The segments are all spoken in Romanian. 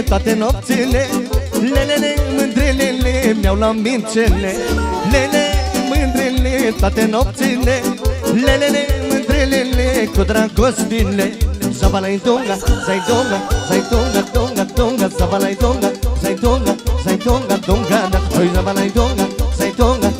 toate nopțile. Lelele, mândrelele, mi-au luat mințele Lele, mândrele, toate nopțile. Lelele, mândrelele, cu dragostile Zabalai donga, zai donga, zai donga, donga, donga Zabalai donga, zai donga, zai donga, donga Oi, zabalai donga, zai donga, zai donga,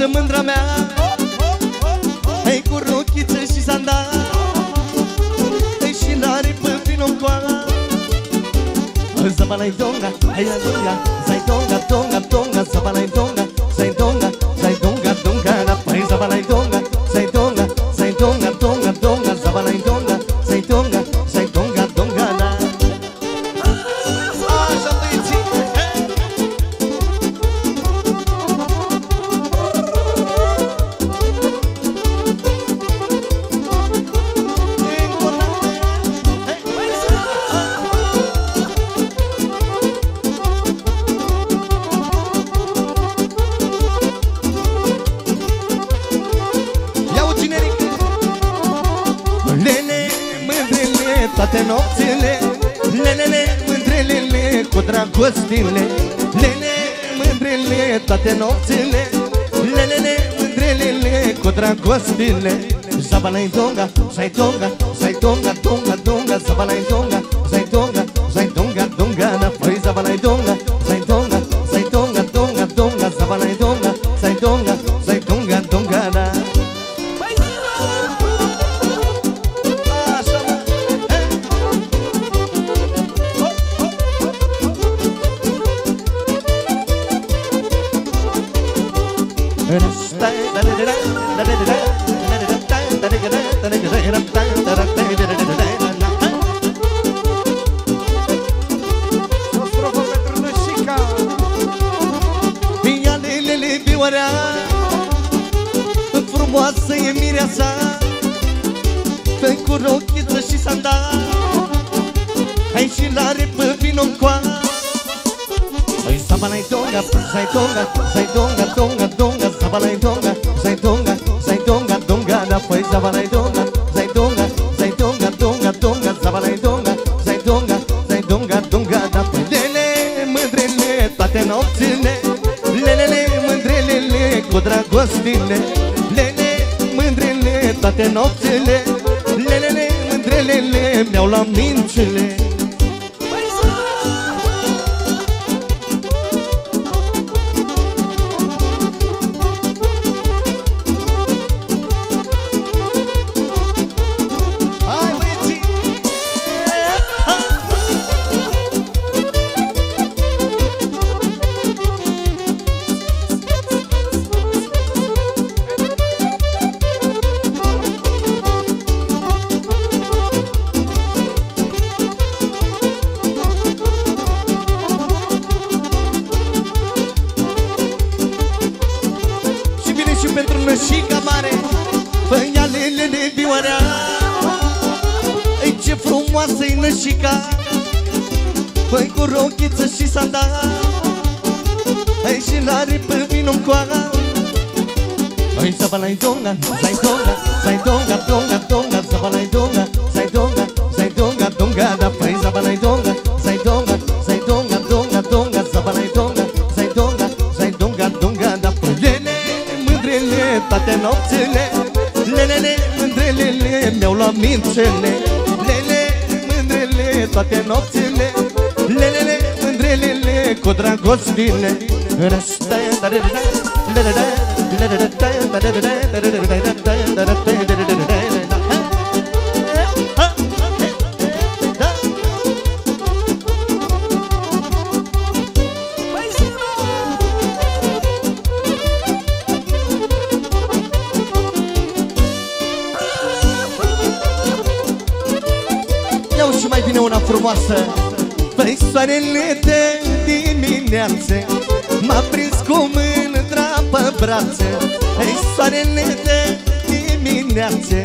frumoasă mândra mea. Hai cu rochiță și sandal. Hai și n-are pe vino coala Zabalai donga, hai la donga Zai donga, donga, donga Zabalai donga, zai donga, zai donga, donga Hai zabalai donga, zai donga, sai donga, donga Înapoi zabalai donga, sai donga, sai donga, donga, donga Zabalai donga, sai donga, sai donga, donga na Așa, mă. He. O strofă pentru Nășica Ia lelele vioarea Frumoasă e mireasa Pe cu rochiță și sandal Hai și l-are pe vino coala Oi sabalai donga, sai donga, sai donga, donga, donga Sabalai donga, sai donga, sai donga, donga Înapoi sabalai donga, sai donga, sai donga, donga, donga Sabalai donga, sai donga, sai donga, donga Înapoi lele, mândrele, toate nopțile Lelele, mândrelele, cu dragostile. Lele, mândrele, toate nopțile Lelele, mândrelele, mi-au luat mințile da Iau și mai bine una frumoasă Păi soarele de dimineață M-a prins cu mândra pe brațe. Păi soarele de dimineață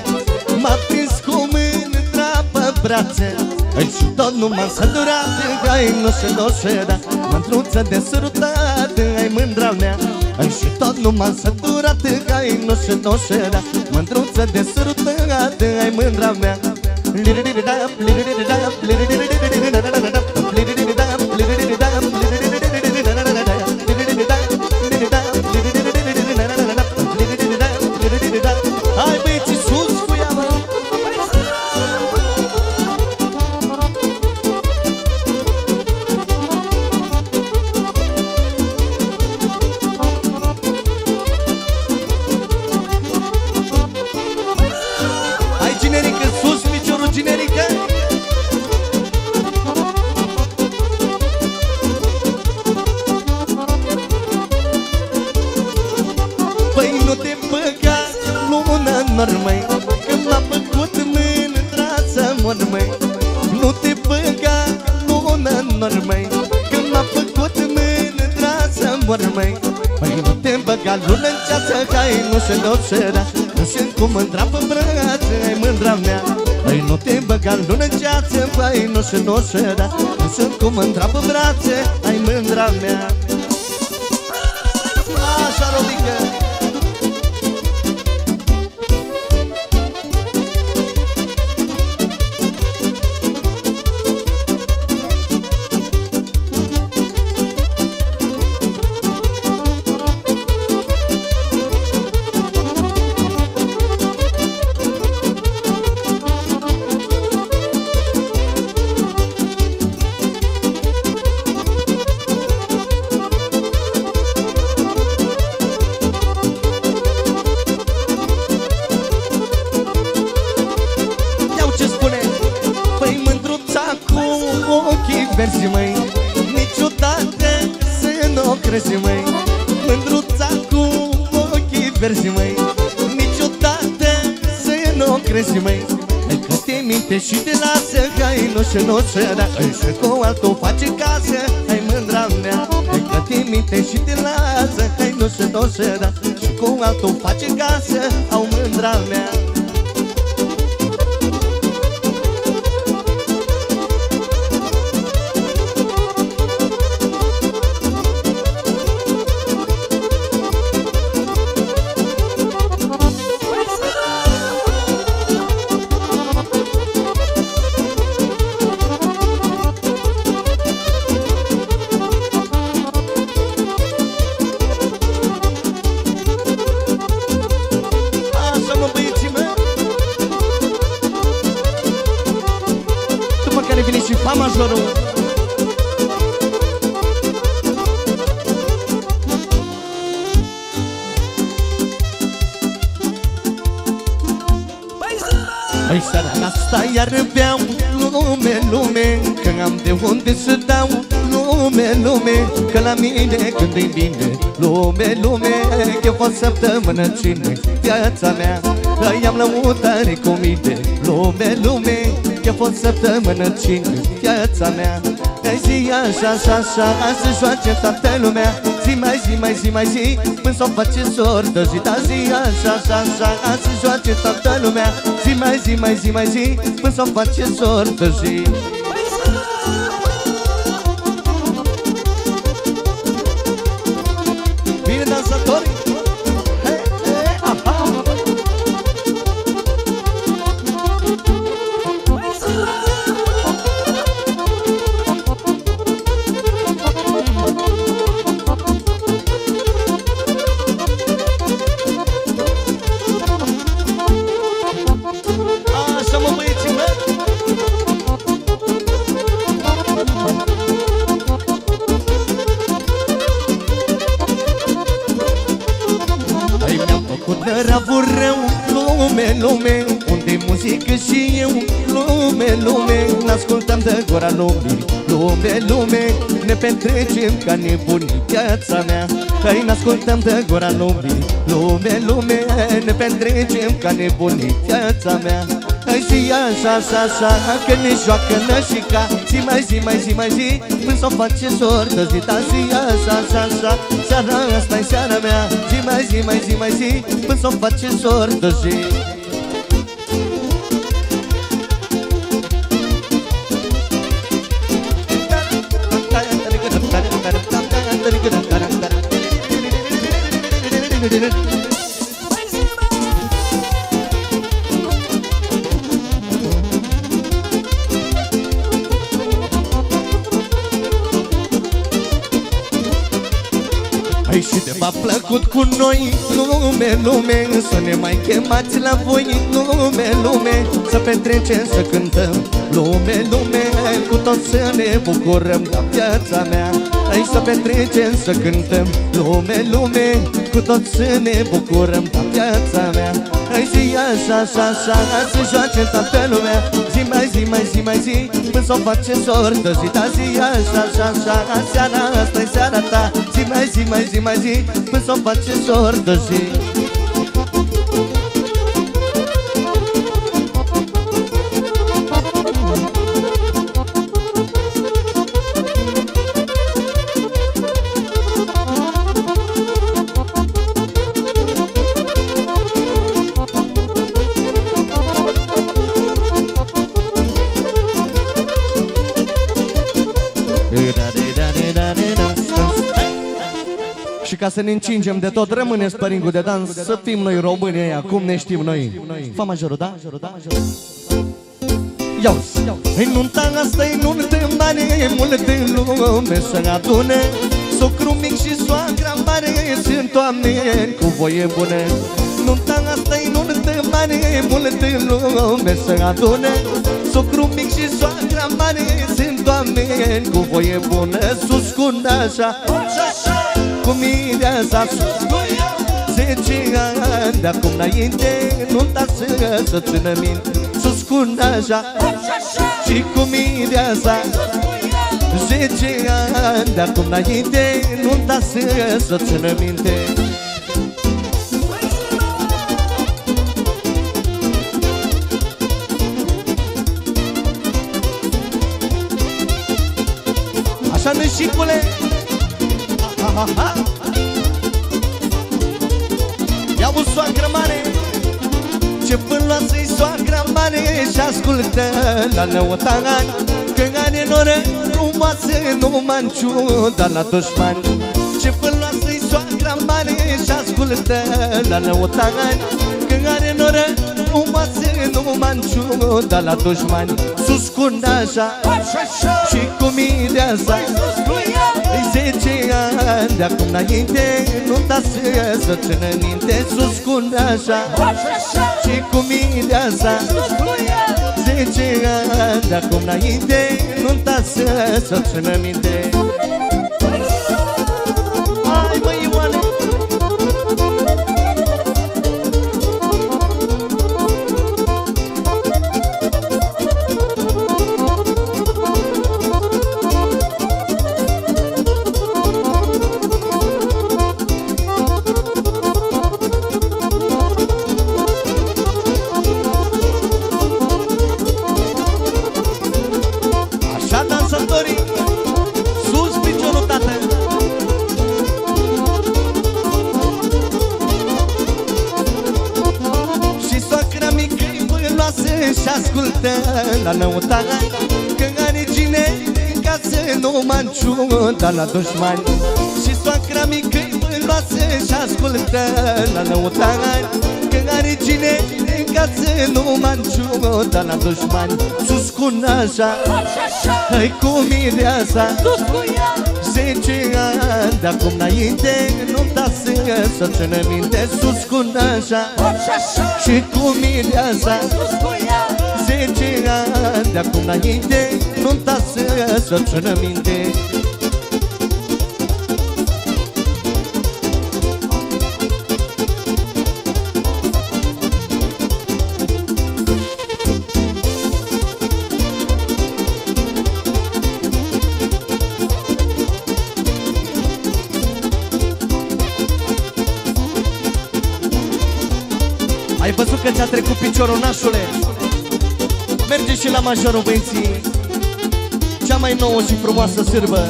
M-a prins cu mândra pe brațe. Păi și tot nu m-am săturat Ai nu se doșera Mândruță de sărutat Ai mândra mea. Ai și tot nu m-am săturat Ai nu se doșera Mândruță de sărutat Ai mândra mea. Liridididap, liridididap, liridididap Păi nu se doșera Nu sunt cu mândra pe brațe Ai mândra mea verzi, măi. Niciodată să nu o crezi, măi. Mândruța cu ochii verzi, măi. Niciodată să nu o crezi, măi. Hai că te minte și te lasă Hai nu se nu se da. Hai să cu altul face casă Hai mândra mea. Hai că te minte și te lasă Hai nu se nu se da. Și cu altul face casă Au mândra mea Că la mine când e bine? Lume, lume Eu fost săptămână cine? Viața mea Că i-am lăutare cu mine lume, lume Eu fost săptămână cine? Viața mea Că zi așa, așa, așa, să joace toată lumea. Zi mai zi, mai zi, mai zi Până s-o face sortă zi. Da zi așa, așa, așa, să joace toată lumea. Zi mai zi, mai zi, mai zi Până s-o face sortă zi Ai mi-am făcut năravul rău. Lume, lume unde muzică și eu. Lume, lume N-ascultam de gura lumii. Lume, lume Ne petrecem ca nebunii Viața mea. Hai n-ascultăm de gura lumii. Lume, lume Ne petrecem ca nebunii Viața mea. Hai zi așa, așa, așa Că ne joacă nășica. Zi mai zi, mai zi, mai zi Până s-o face sortă zi Da zi așa, așa, așa. Seara asta-i seara mea. Zi mai zi, mai zi, mai zi Până s-o face sortă zi. Hai de v-a plăcut cu noi Lume, lume Să ne mai chemați la voi Lume, lume. Să petrecem, să cântăm Lume, lume Cu toți să ne bucurăm La viața mea. Hai să petrecem, să cântăm Lume, lume Cu toți să ne bucurăm La viața mea. Hai zi așa, așa, așa Să joace toată lumea Zi mai zi, mai zi, mai zi Până s-o face sortă zi Da zi așa, așa, așa Seara asta e seara ta. Zi mai zi, mai zi, mai zi Până s-o face sortă zi ca să ne încingem de tot, rămâne spăringul de dans. Să fim noi români aia, cum ne știm noi. Fa majorul, da? Ia În nunta asta e nuntă mare Multe lume să adune. Socru mic și soacra mare Sunt oameni cu voie bună. Nunta asta e nuntă mare Multe lume să adune. Socru mic și soacra mare Sunt oameni cu voie bună. Sus cu nașa cu mireasa sus Zece ani de acum înainte Nu-nta să, să țină minte Sus cu naja și cu mireasa Zece ani de acum înainte Nu-nta să, să țină minte. Așa nășicule ha, ha. Ia o soacră mare Ce pânloasă-i soacră mare Și ascultă la lăutani Că are noră frumoasă Numai în ciuda la dușmani Ce pânloasă-i soacră mare Și ascultă la lăutani Că are noră frumoasă Numai în ciuda la dușmani Sus cu nașa Și cu mireasa Zece ani de acum înainte Nu-mi să, să țină minte Sus cu nașa Și cu mireasa Zece ani de acum înainte Nu-mi să, să țină minte la năutana Că are cine în casă Nu manciuda la dușmani. Și soacra mică i mânoasă Și ascultă la năutana Că are cine în casă Nu manciuda la dușmani. Sus cu nașa Hai cu mireasa Zece ani de acum înainte Nu-mi da să, să țină minte. Sus cu nașa Și cu mireasa Zece ani de acum înainte Nu-mi da să, să țină minte Ai văzut că ți-a trecut piciorul, nașule? Merge și la majorul băieții. Cea mai nouă și frumoasă sârbă.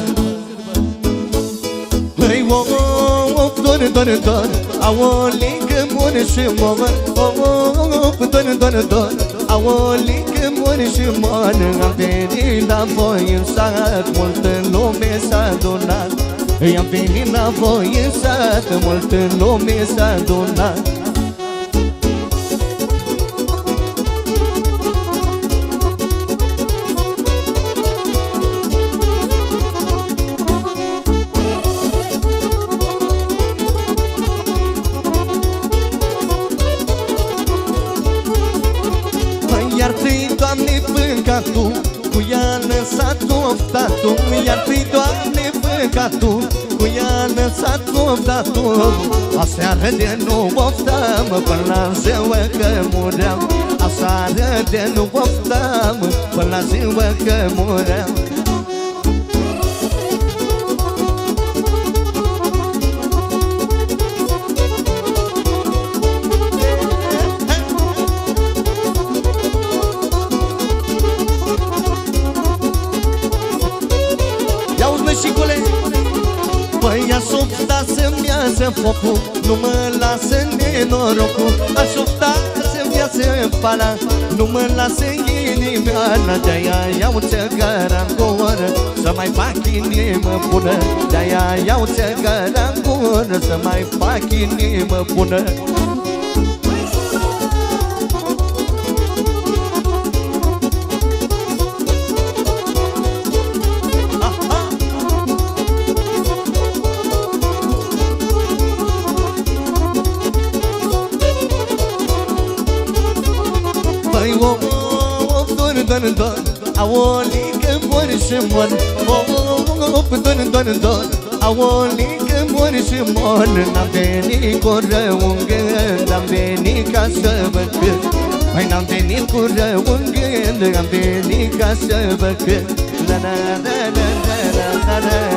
Hăi, o, o, o, doar, doar, doar. Aolică, mori și mor O, o, o, doar, doar, doar. Aolică, mori și mor Am venit la voi în sat. Multă lume s-a adunat. I-am venit la voi în sat. Multă lume s-a adunat Doamne, păcatul Cu ea lăsat oftatul Aseară de nu oftam Până la ziua că muream. Aseară de nu oftam Până la ziua că muream iasă focul Nu mă lasă nenorocul. Aș opta să-mi iasă pala Nu mă lasă inimioara De-aia iau țăgăra în gură. Să mai fac inimă bună De-aia iau țăgăra în gură. Să mai fac inimă bună om Op don don don Aoli că mor și mor Op don don don Aoli că mor și mor N-am venit cu rău un gând Am venit ca să vă cânt. Mai n-am venit cu rău un gând Am venit ca să vă cânt. La la la la la la la la.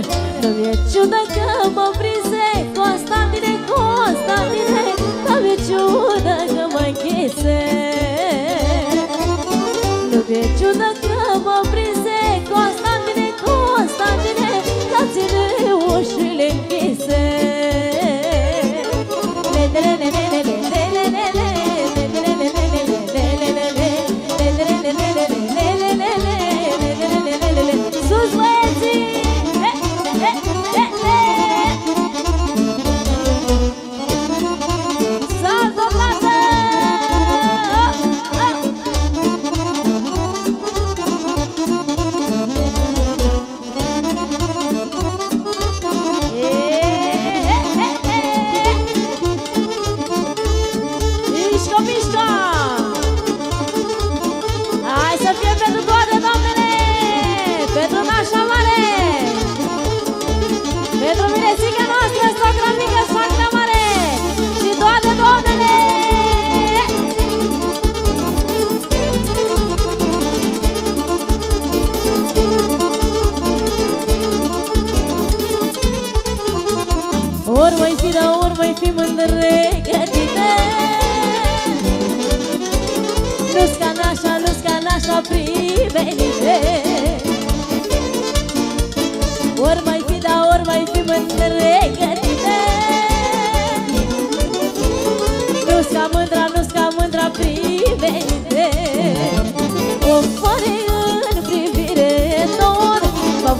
で波打ちを抱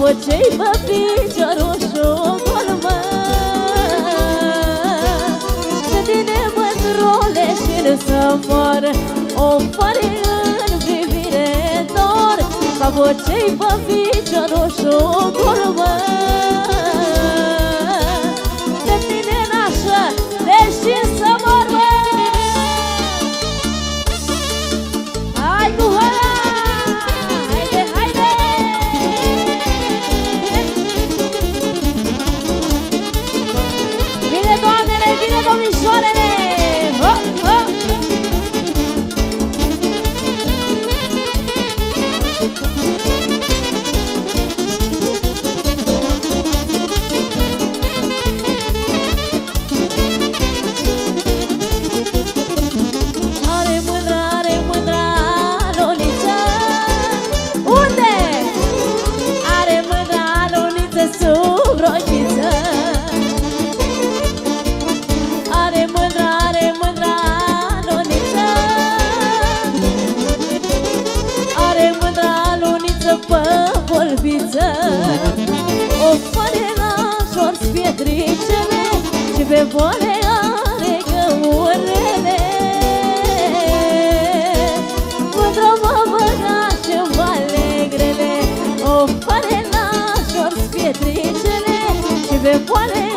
Bocei pe piciorul șocul mă Să tine mă trole și să mor O pare în privire dor Ca cei pe piciorul șocul mă boare are găurele Mândră mă băgaș în vale grele O pare nașor spietricele Și pe boare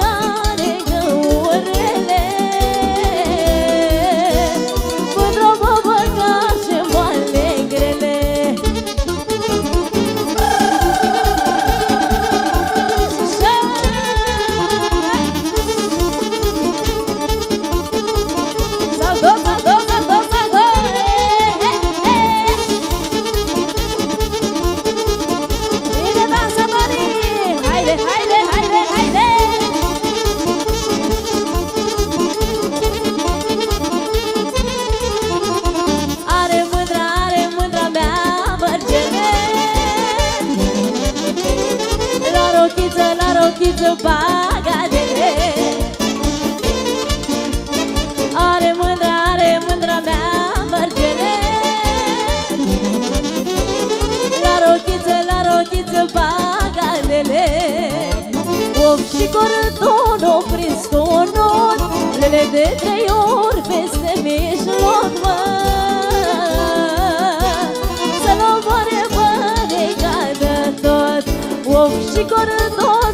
pagalele Om și cordon, o prins cu Lele de trei ori peste mijloc, mă. Să-l omoare, mă, de tot Om și cordon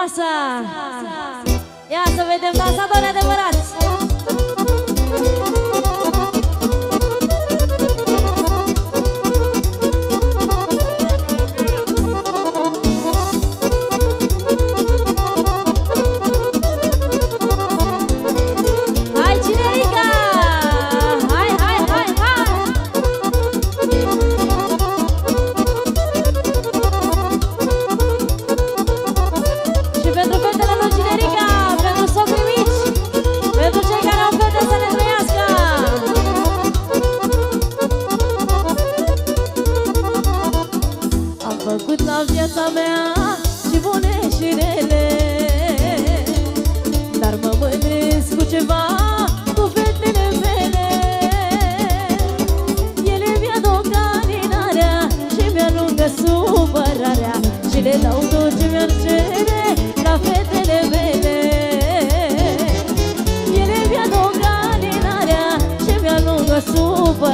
frumoasă! Ia să vedem dansatori adevărat!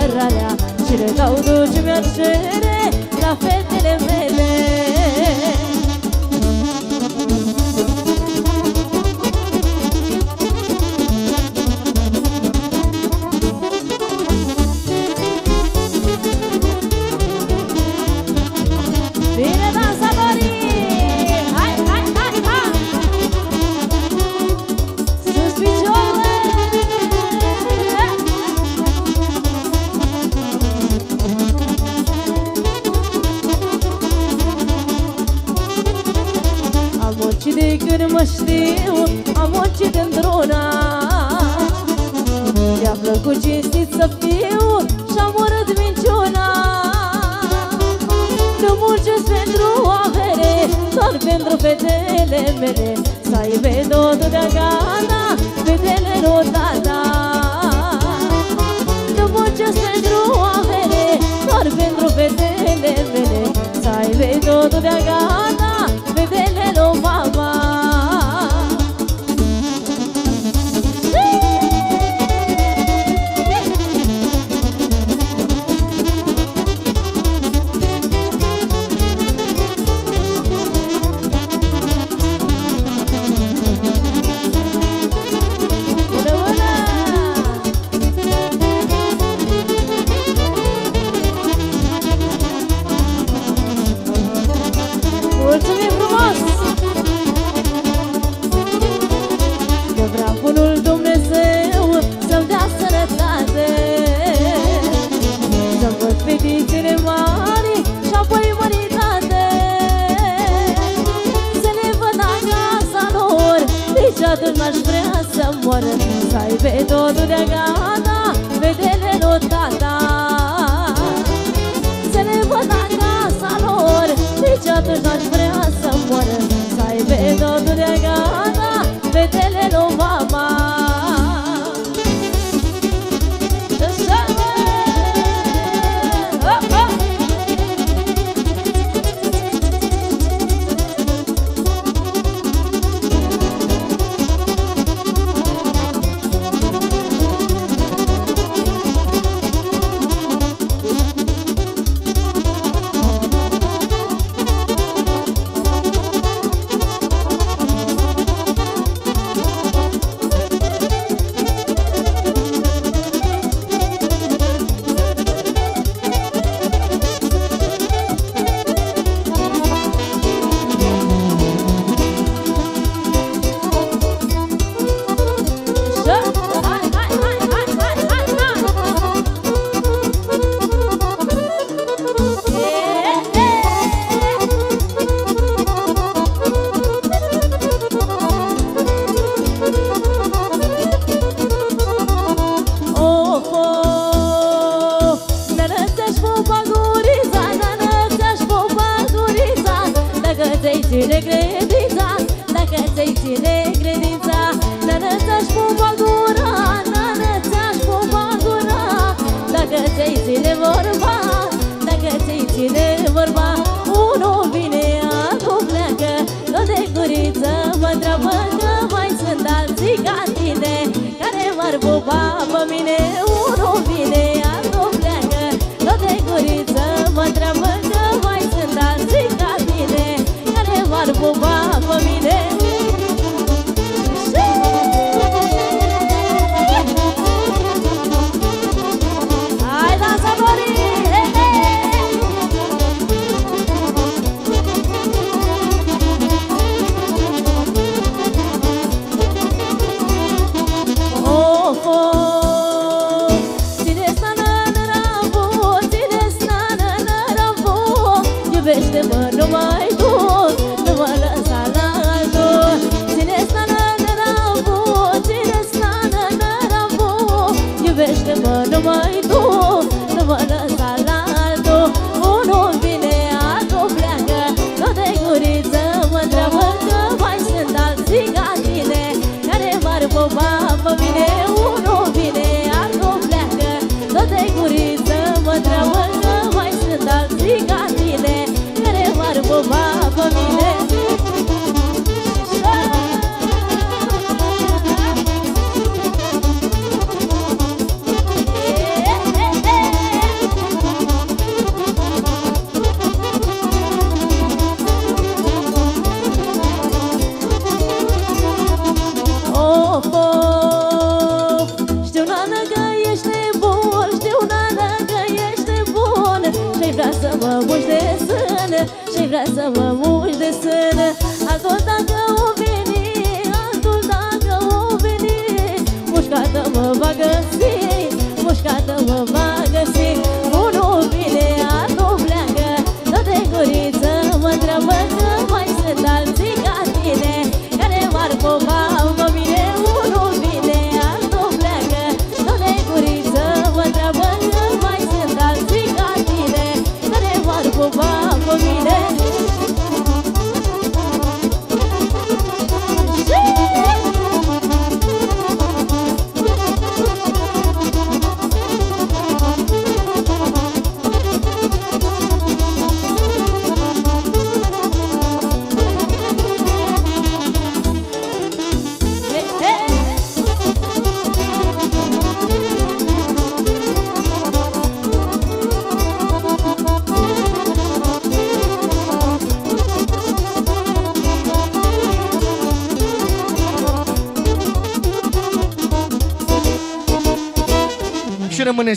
supărarea Și le dau dulce mi-o la fel Sudah gana another night. Iubește-mă numai tu Nu mă lăsa la altul. Unul vine, altul pleacă Tot de guriță mă întreabă Că mai sunt alții ca tine. Care m-ar popa pe mine? Unul vine, altul pleacă Tot de guriță mă întreabă Că mai sunt alții ca tine. Care m-ar popa pe mine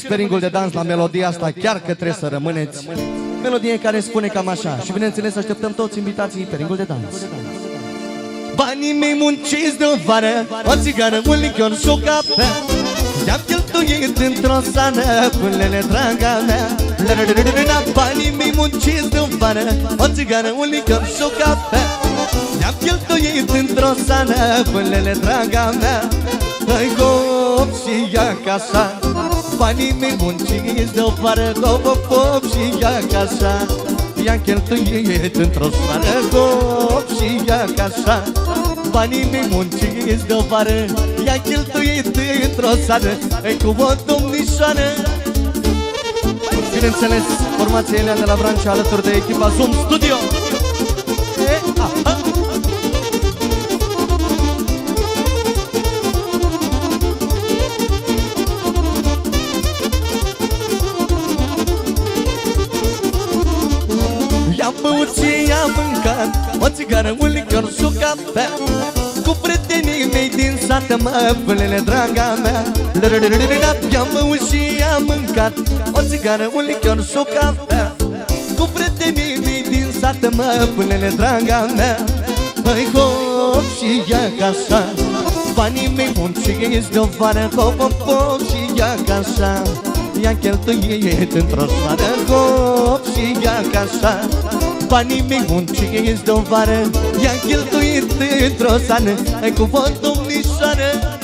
Și rămâneți pe ringul de dans la melodia asta Chiar că trebuie să rămâneți. Melodie care spune cam așa. Și bineînțeles așteptăm toți invitații pe ringul de dans. Banii mei munciți de vară O țigară, un lichior și o cafea I-am cheltuit într-o sană Pânlele draga mea. La-la-la-la-la, Banii mei munciți de vară O țigară, un lichior și o cafea I-am cheltuit într-o sană Pânlele draga mea. Hai cop și ia casa Banii mei munciți de vară Cop, cop, cop și ia casa. I-am cheltuit într-o seară Cop și ia casa. Banii mei munciți de vară I-am cheltuit într-o seară Ei cu o domnișoară. Bineînțeles, formația Elea de la Brancea Alături de echipa Zoom Studio lichior și o cafea Cu prietenii mei din sat Mă, pânele draga mea. I-am băut și i-am mâncat O țigară, un lichior și o cafea. Cu prietenii mei din sat Mă, pânele draga mea. Păi hop și ia casa Banii mei munciți de-o vară Hop, hop, hop și ia casa I-am cheltuit într-o seară Hop și ia casa Banii mei munciți de-o vară I-am cheltuit într-o seară Ai cu vot domnișoară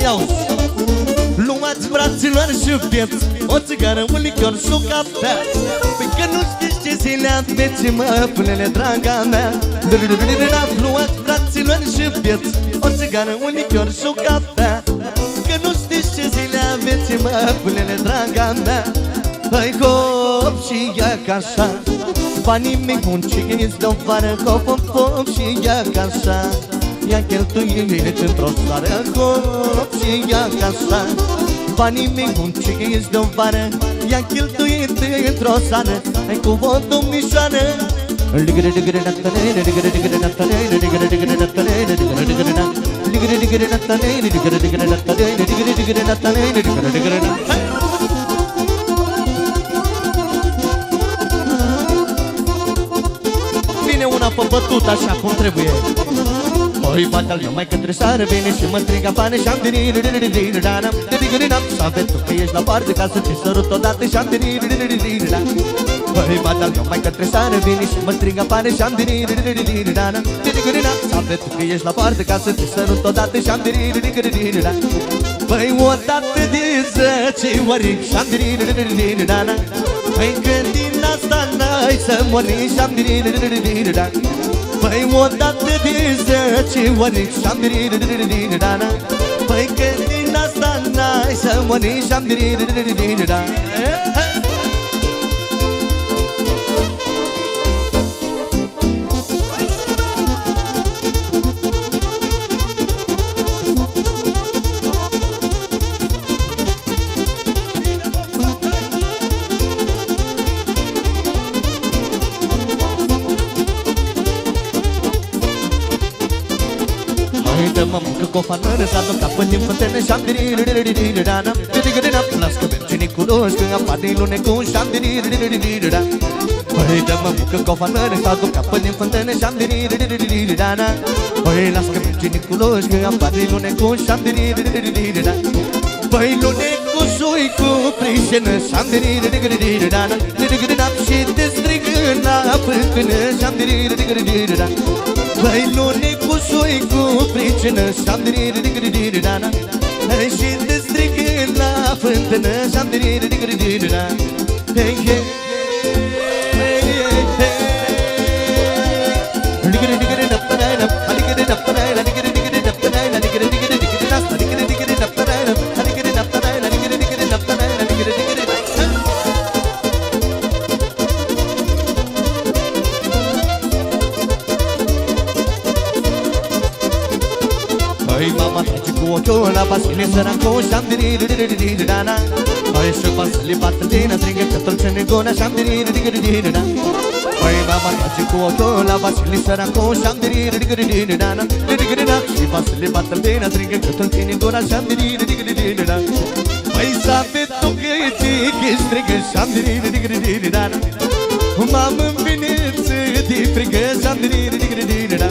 Iau Luați braților și pieți O țigară, un lichior și o cafea Păi că nu știți ce zile aveți Mă, pânele draga mea? Luați braților și pieți O țigară, un lichior și o cafea Că nu știți ce zile aveți Mă, pânele draga mea? Păi hop și ia ca așa. Banii mei munciți de-o vară Hop, hop, hop și ia ca așa. I-a cheltuit într-o seară Hop și ia ca așa Banii mei munciți de-o vară I-am cheltuit într-o seară Hai cu o domnișoară Hai! Vine una pe bătut așa cum trebuie Oi, batal eu mai către seară Vine și mă întreg afară Și-am venit. De digări s-a să avem tu Că ești la parte Ca să te sărut odată Și-am venit Oi, batal eu mai către seară Vine și mă întreg afară Și-am venit De digări n-am să avem tu Că ești la parte Ca să te sărut odată Și-am venit Păi odată de zece ori Și-am venit Păi când din asta n-ai să mori Și-am venit Păi odată de zece ori și-am diridiridiridana Păi că din asta n-ai să mă nici am diridiridiridana Pofană răsadă, capă din fântâne Și-am diri-diri-diri-diri-dana Diri-diri-dam, las că bem cine cunoști Când am banii lune cu și-am diri-diri-diri-diri-dana Păi dă-mă bucă cofană răsadă, capă din fântâne Și-am las că bem cine cunoști am banii lune cu și-am diri-diri-diri-diri-dana Păi lune cu sui cu prișină Și-am diri-diri-diri-diri-dana Diri-diri-dam și te Băi, nu ne cusui cu pricină Și-am diririririririrana Și te strigând la fântână Și-am diririririririrana Hey, Hei! cuoto la vasili sara ko shandiri rigri dini dana rigri na shi vasili batal dena trige kutul kini gora shandiri rigri dini dana paisa pe tuke chi kis trige shandiri rigri dini dana mam vinit di trige shandiri rigri dini dana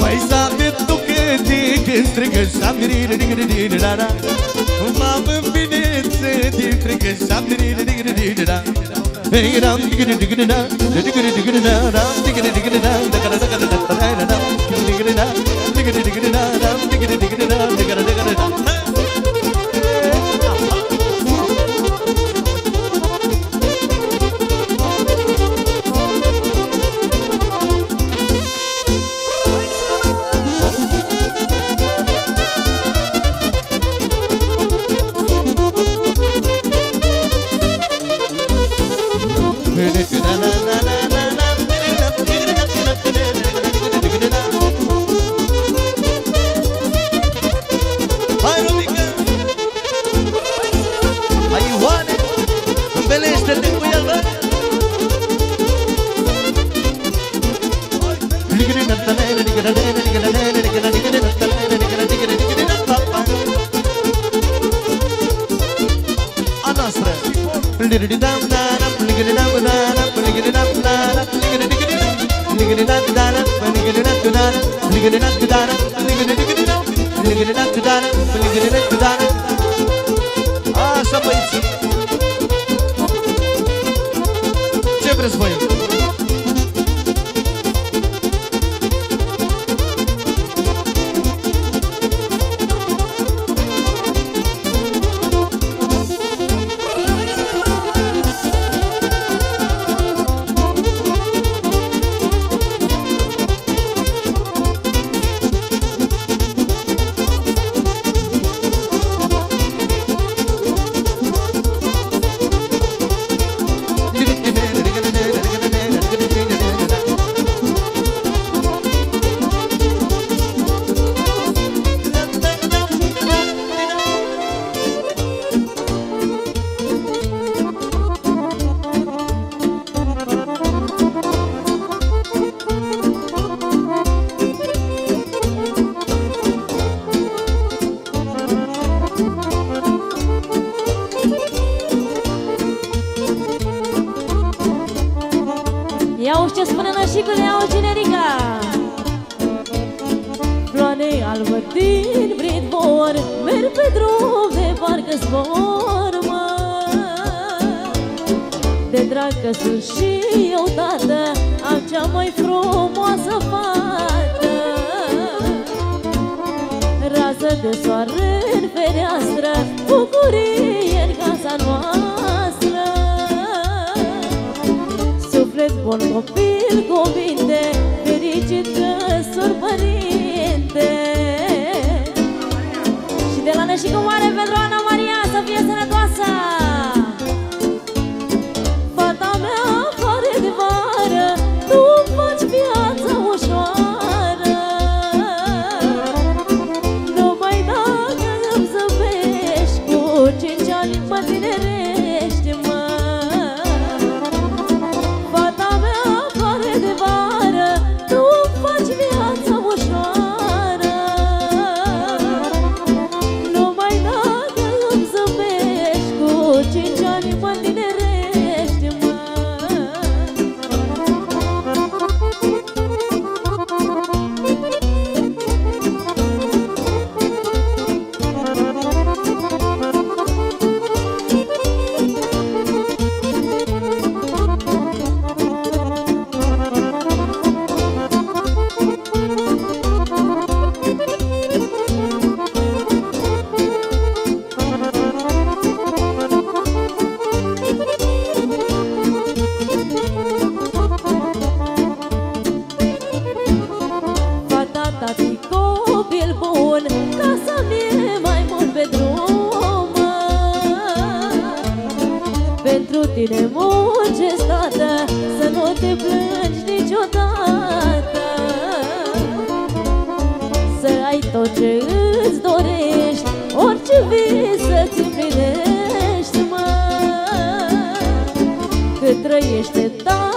paisa pe tuke chi kis trige shandiri rigri dini dana mam vinit di trige shandiri rigri dini dana Dig it down, dig it, dig it down, dig it, dig it down, dig it, dig it down, Dacă sunt și eu tată Am cea mai frumoasă fată. Rază de soare în fereastră Bucurie în casa noastră. Suflet bun copil cuvinte Fericit căsuri părinte. Și de la Neșicu Mare pentru Ana Maria Să fie sănătoasă! cât trăiește ta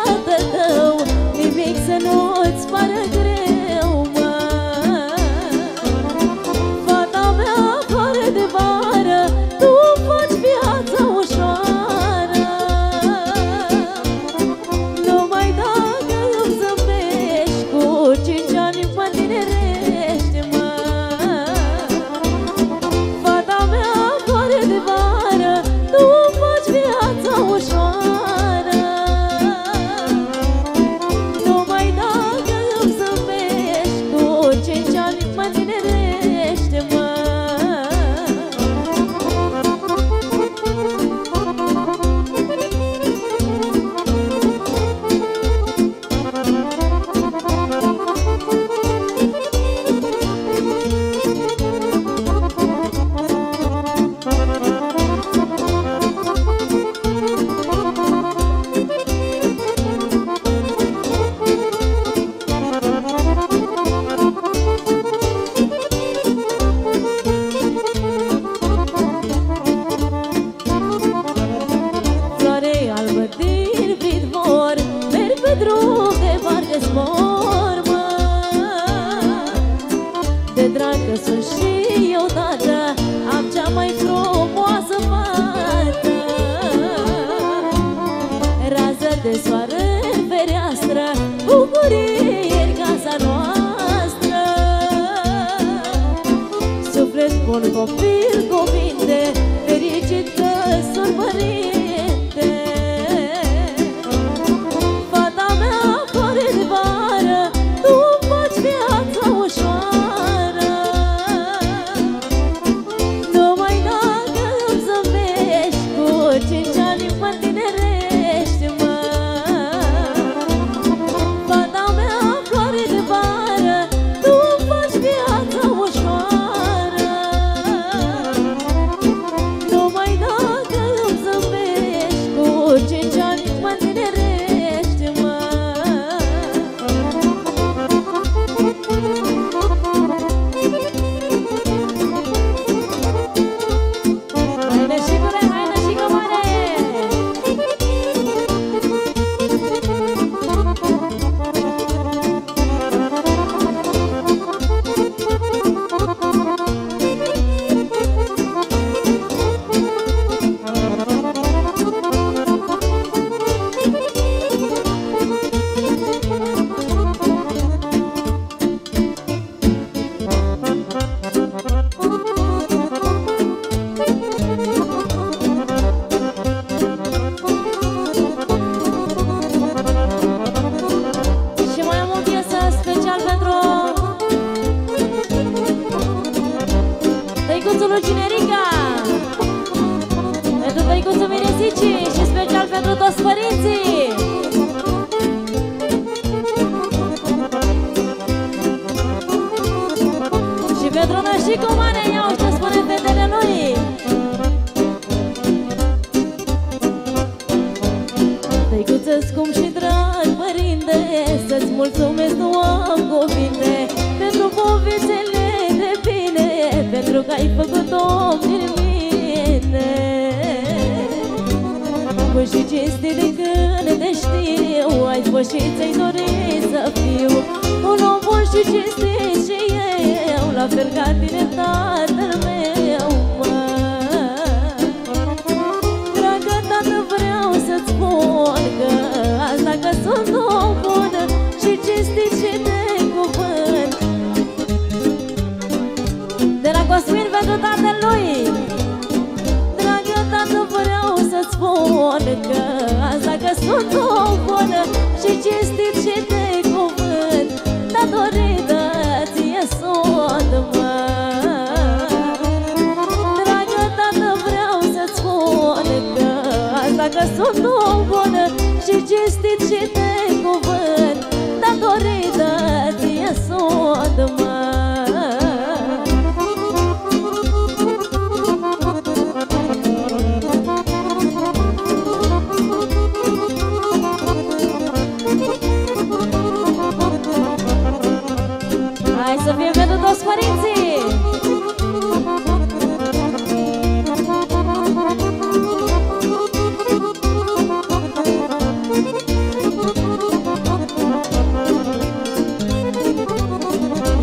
toți părinții!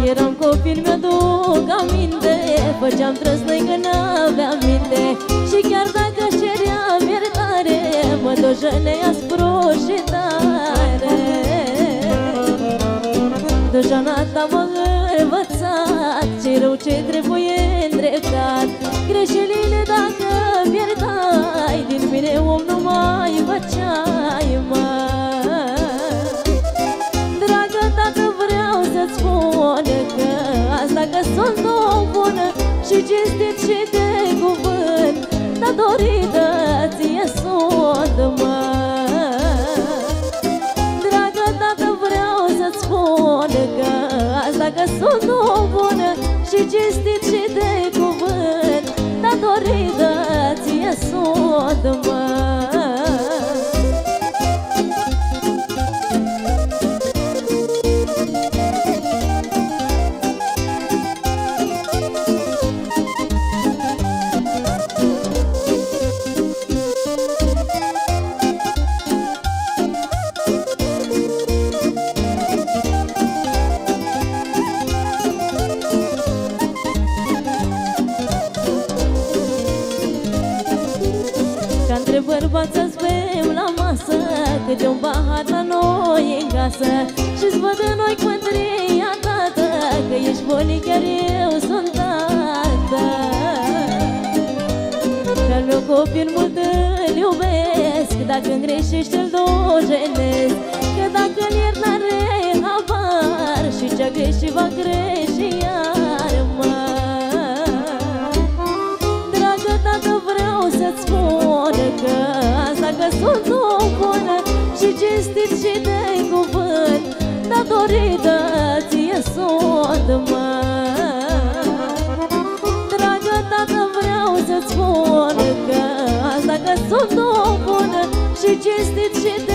Eram copil, mi-aduc aminte Făceam trăsnăi că n-aveam minte Și chiar dacă ceream iertare Mă dojenea spruș și tare Dojana ta mă învăța ce trebuie dacă greșește îl dojenesc Că dacă îl iert la rehabar Și ce-a greșit va greși iar mă Dragă tată vreau să-ți spun că asta că sunt o bună Și cinstit și de cuvânt datorită just did shit that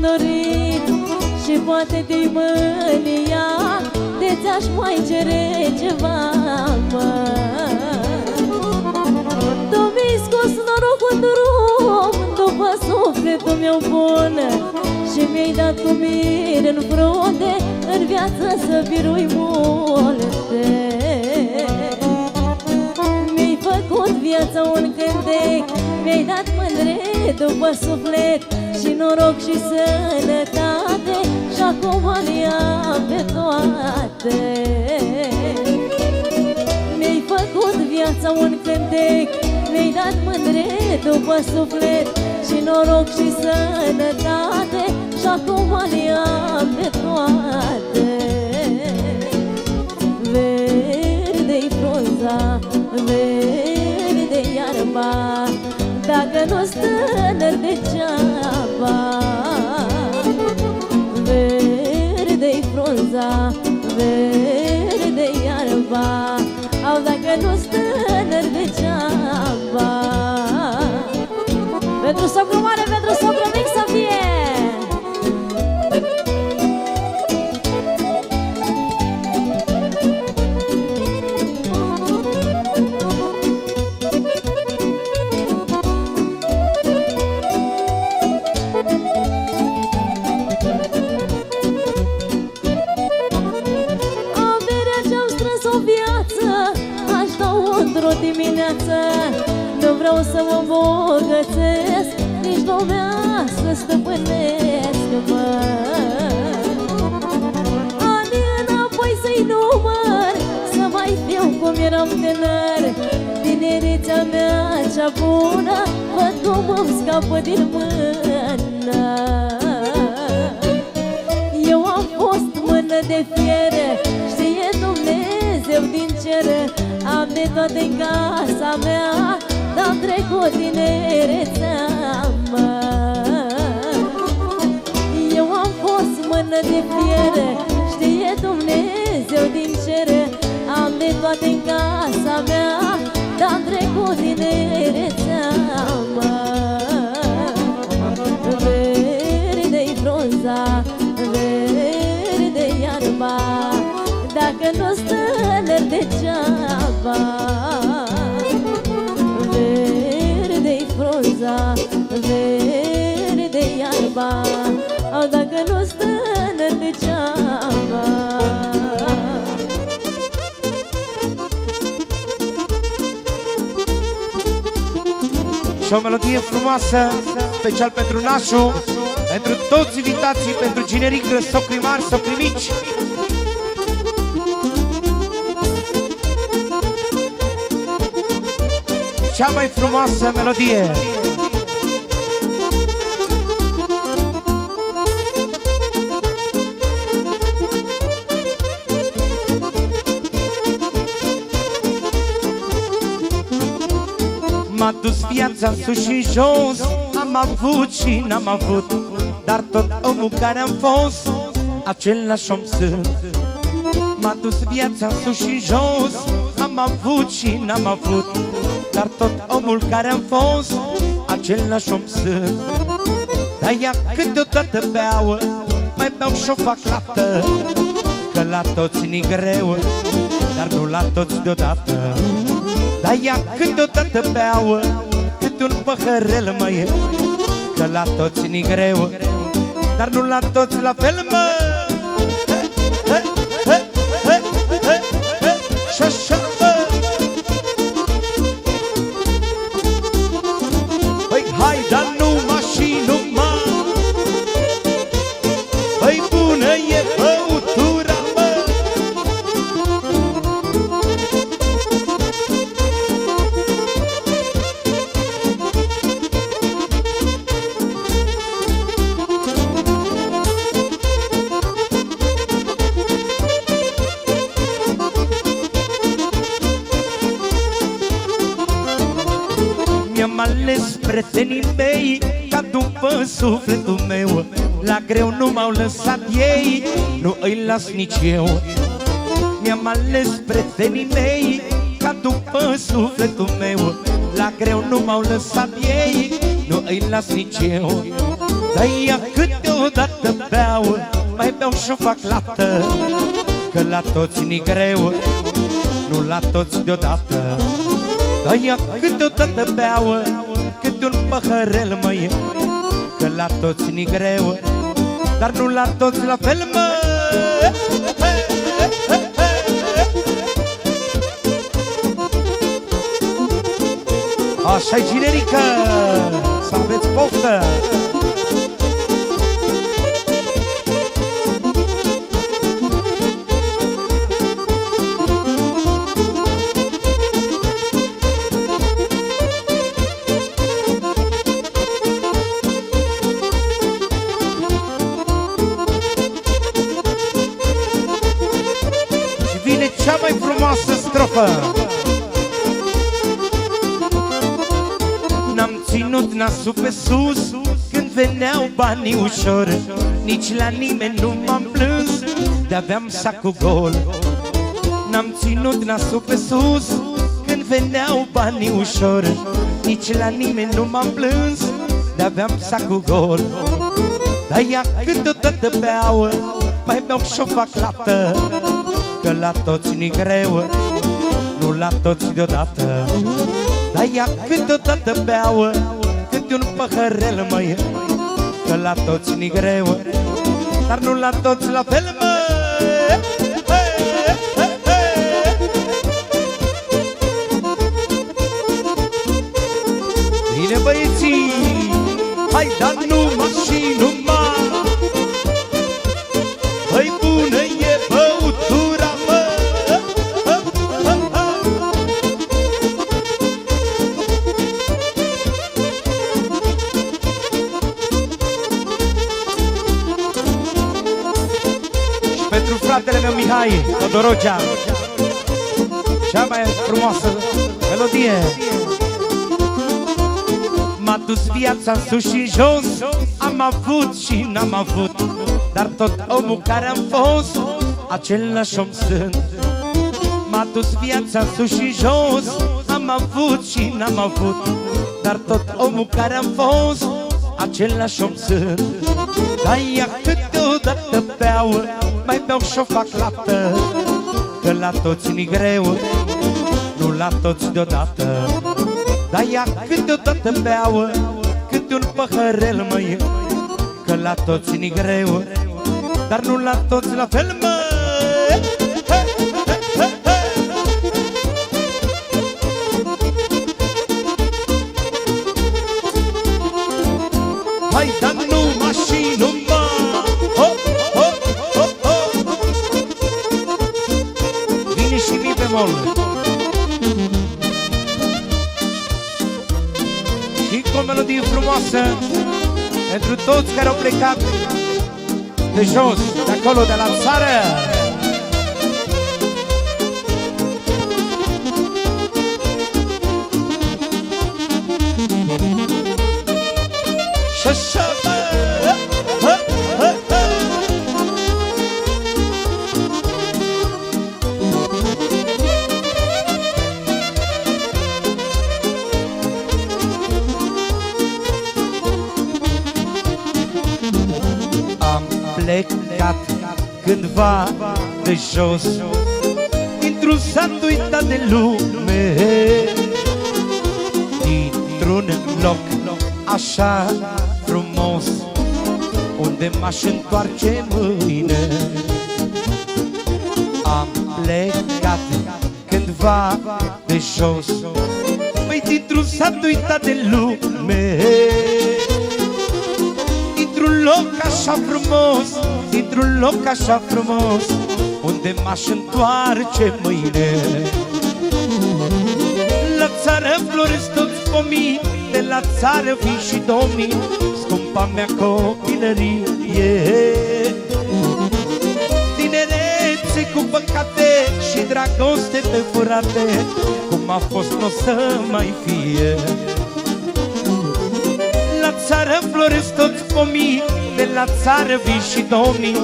dorit Și poate de mânia De ți-aș mai cere ceva, mă. Tu mi-ai scos norocul în drum După sufletul meu bun Și mi-ai dat cu mine în frunte În viață să birui multe făcut viața un cântec. Mi-ai dat mândre după suflet Și noroc și sănătate. Și acum le am pe toate. Mi-ai făcut viața un cântec. Mi-ai dat mândre după suflet Și noroc și sănătate. Și acum le am pe toate. Verde-i frunza, verde iarba Dacă nu stânăr degeaba. Verde-i frunza, verde iarba Au dacă nu stânăr degeaba. Pentru socru mare, să mă îmbogățesc Nici lumea să stăpânesc, mă. Ani înapoi să-i număr Să mai fiu cum eram tânăr Tinerețea mea cea bună Văd cum îmi scapă din mână. Eu am fost mână de fiere Știe Dumnezeu din cer. Am de toate în casa mea Dar-am trecut tinerețea mă Eu am fost mână de fiere Știe Dumnezeu din cer Am de toate în casa mea Dar-am trecut tinerețea mă. Verde-i frunza, verde iarba Dacă nu stânăr degeaba frunza, verde iarba Au dacă nu stânăr degeaba Și o melodie frumoasă, special pentru Nașu, pentru toți invitații, pentru generic, socri mari, socri mici. Cea mai frumoasă melodie. M-a dus viața în sus și jos. Am avut și n-am avut Dar tot omul care am fost Același om sunt. M-a dus viața în sus și jos. Am avut și n-am avut Dar tot omul care am fost Același om sunt. Dar ea câteodată beau Mai beau și-o fac laptă Că la toți ni greu Dar nu la toți deodată dar ea câteodată beau Cât un păhărel mai Că la toți ni greu Dar nu la toți la fel mă sufletul meu. La greu nu m-au lăsat ei Nu îi las nici eu. Mi-am ales prietenii mei Ca după sufletul meu. La greu nu m-au lăsat ei Nu îi las nici eu. Dar ea câteodată beau Mai beau și fac lată Că la toți ni greu Nu la toți deodată. Dar ea câteodată beau Câte un păhărel măi Că la toți ni greu Dar nu la toți la fel mă. Așa-i generică Să aveți poftă frumoasă strofă N-am ținut nasul pe sus Când veneau banii ușor. Nici la nimeni nu m-am plâns De aveam sacul gol. N-am ținut nasul pe sus Când veneau banii ușor. Nici la nimeni nu m-am plâns De aveam sacul gol. Dar ea câteodată beau Mai beau și-o fac lată Că la toți ni greu Nu la toți deodată. Dar ea câteodată beau Câte un păhărel măi Că la toți ni greu Dar nu la toți la fel mă. Bine băieții Hai da numai și Mihai Todorogea Cea mai frumoasă melodie. M-a dus viața în sus și jos. Am avut și n-am avut Dar tot omul care am fost Același om sunt. M-a dus viața în sus și jos. Am avut și n-am avut Dar tot omul care am fost Același om sunt. Dar ea câteodată beau Mai beau și-o fac lată Că la toți ni greu Nu la toți deodată. Dar ea câteodată beau Câte un păhărel măi Că la toți ni greu Dar nu la toți la fel mă și mi pe mol Și cu o melodie frumoasă Pentru toți care au plecat De jos, de acolo, de la țară jos Dintr-un sat uitat de lume. Dintr-un loc așa frumos Unde m-aș întoarce mâine. Am plecat cândva de jos Păi dintr-un sat uitat de lume. Dintr-un loc așa frumos Dintr-un loc așa frumos Unde m-aș întoarce mâine. La țară floresc toți pomii De la țară vin și domnii Scumpa mea copilărie. Tinerețe cu păcate Și dragoste pe furate Cum a fost n-o să mai fie. La țară floresc toți pomii De la țară vin și domnii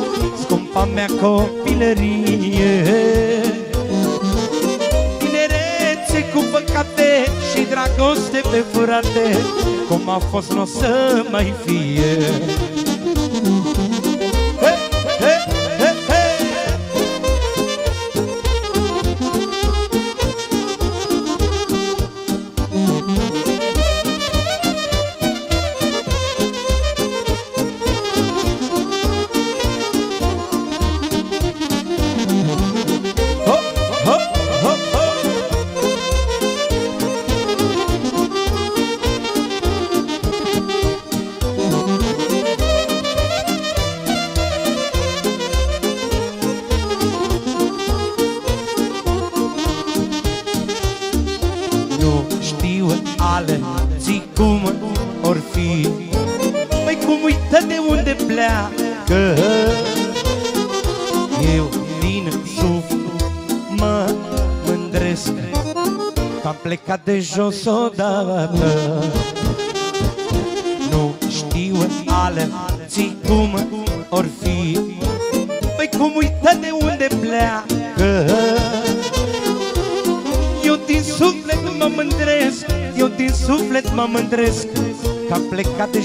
a mea copilărie. Tinerețe cu păcate și dragoste pe furate Cum a fost, nu o să mai fie.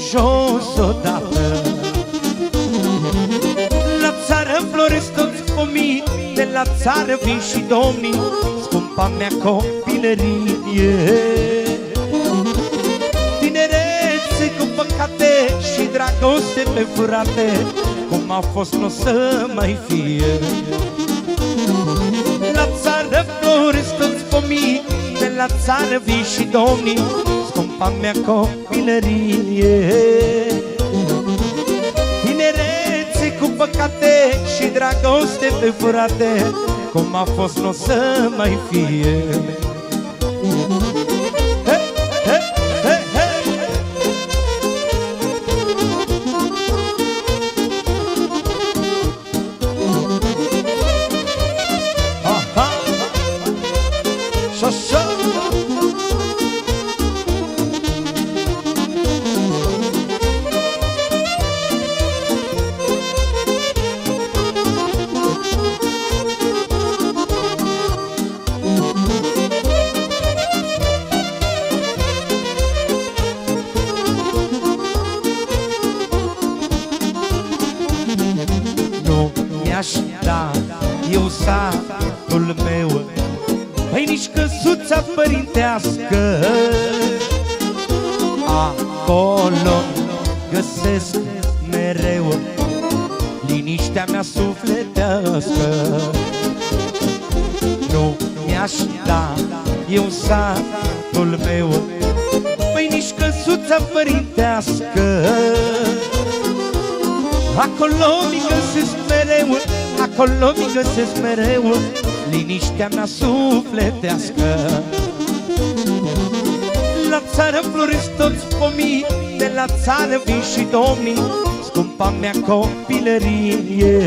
Jos odată. La țară floresc toți pomii De la țară vin și domnii Scumpa mea copilărie. Tinerețe cu păcate Și dragoste pe furate Cum a fost nu o să mai fie. La țară floresc toți pomii De la țară vii și domnii Scumpa mea copilărie Tinerețe cu păcate Și dragoste pe furate Cum a fost nu o să mai fie găsesc mereu Liniștea mea sufletească. La țară floresc toți pomii De la țară vin și domnii Scumpa mea copilărie.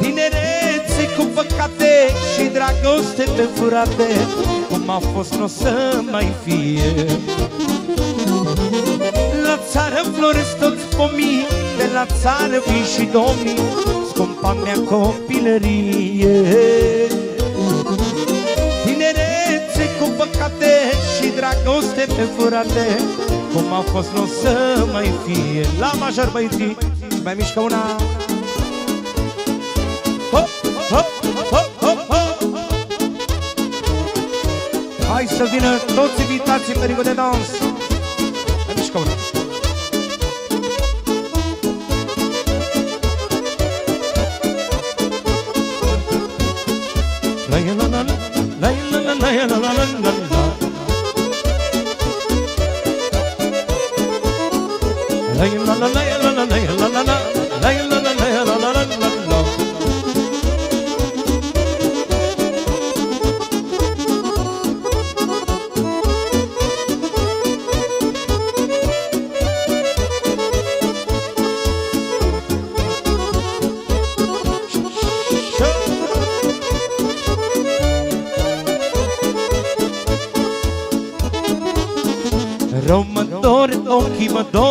Tinerețe cu păcate Și dragoste pe furate Cum a fost nu o să mai fie. La țară floresc toți pomii De la țară vin și domnii Scumpa mea copilărie. Tinerețe cu păcate Și dragoste pe furate Cum a fost nu o să mai fie. La major băieții Și mai mișcă una. Ho, ho, ho, ho, ho. Hai să vină toți invitații pe rigă de dans la la la. la mandou